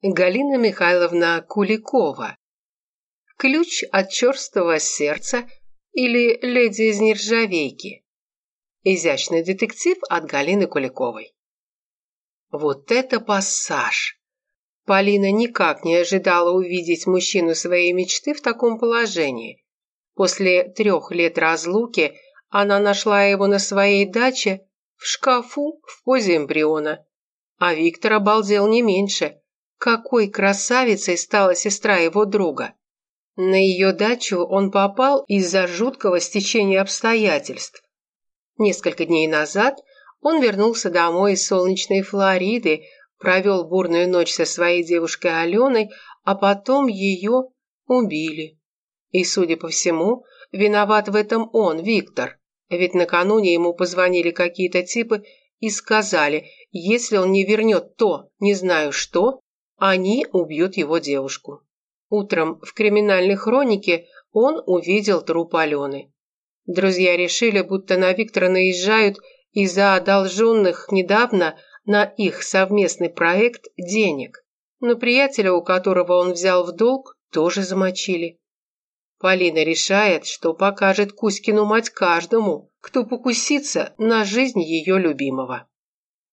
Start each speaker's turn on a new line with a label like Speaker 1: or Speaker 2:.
Speaker 1: Галина Михайловна Куликова. Ключ от черстого сердца или леди из нержавейки. Изящный детектив от Галины Куликовой. Вот это пассаж! Полина никак не ожидала увидеть мужчину своей мечты в таком положении. После трех лет разлуки она нашла его на своей даче в шкафу в позе эмбриона. А Виктор обалдел не меньше – какой красавицей стала сестра его друга. На ее дачу он попал из-за жуткого стечения обстоятельств. Несколько дней назад он вернулся домой из солнечной Флориды, провел бурную ночь со своей девушкой Аленой, а потом ее убили. И, судя по всему, виноват в этом он, Виктор. Ведь накануне ему позвонили какие-то типы и сказали, если он не вернет то, не знаю что, они убьют его девушку. Утром в криминальной хронике он увидел труп Алены. Друзья решили, будто на Виктора наезжают из-за одолженных недавно на их совместный проект денег. Но приятеля, у которого он взял в долг, тоже замочили. Полина решает, что покажет Кузькину мать каждому, кто покусится на жизнь ее любимого.